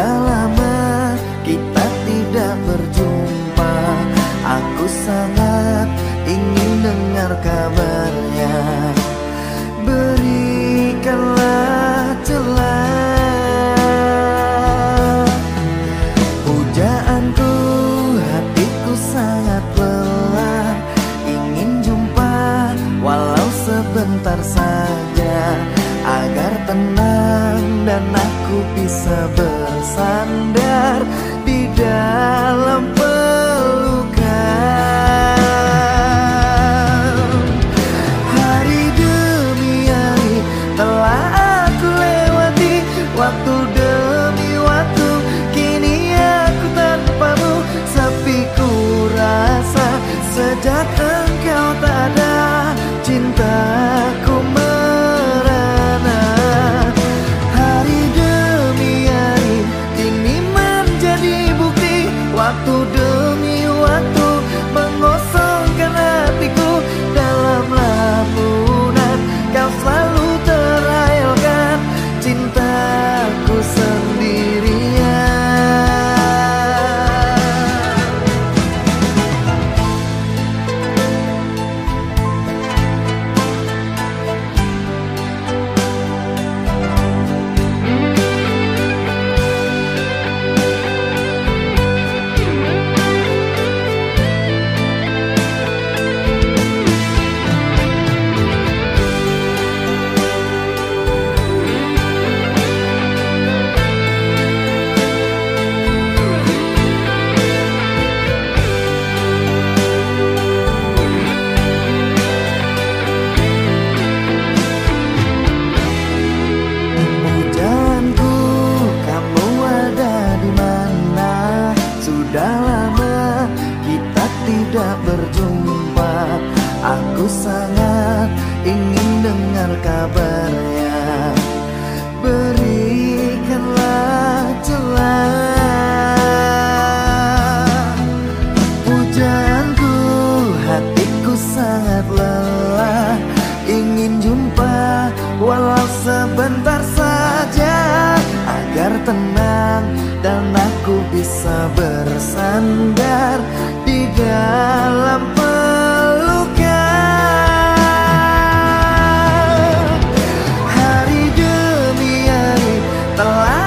Sudah lama kita tidak berjumpa. Aku sangat ingin dengar kabarnya. Berikanlah celah. Pujaanku hatiku sangat lelah. Ingin jumpa walau sebentar saja Agar tenang dan aku bisa bersandar Di dalam Aku sangat ingin dengar kabarnya. Berikanlah telah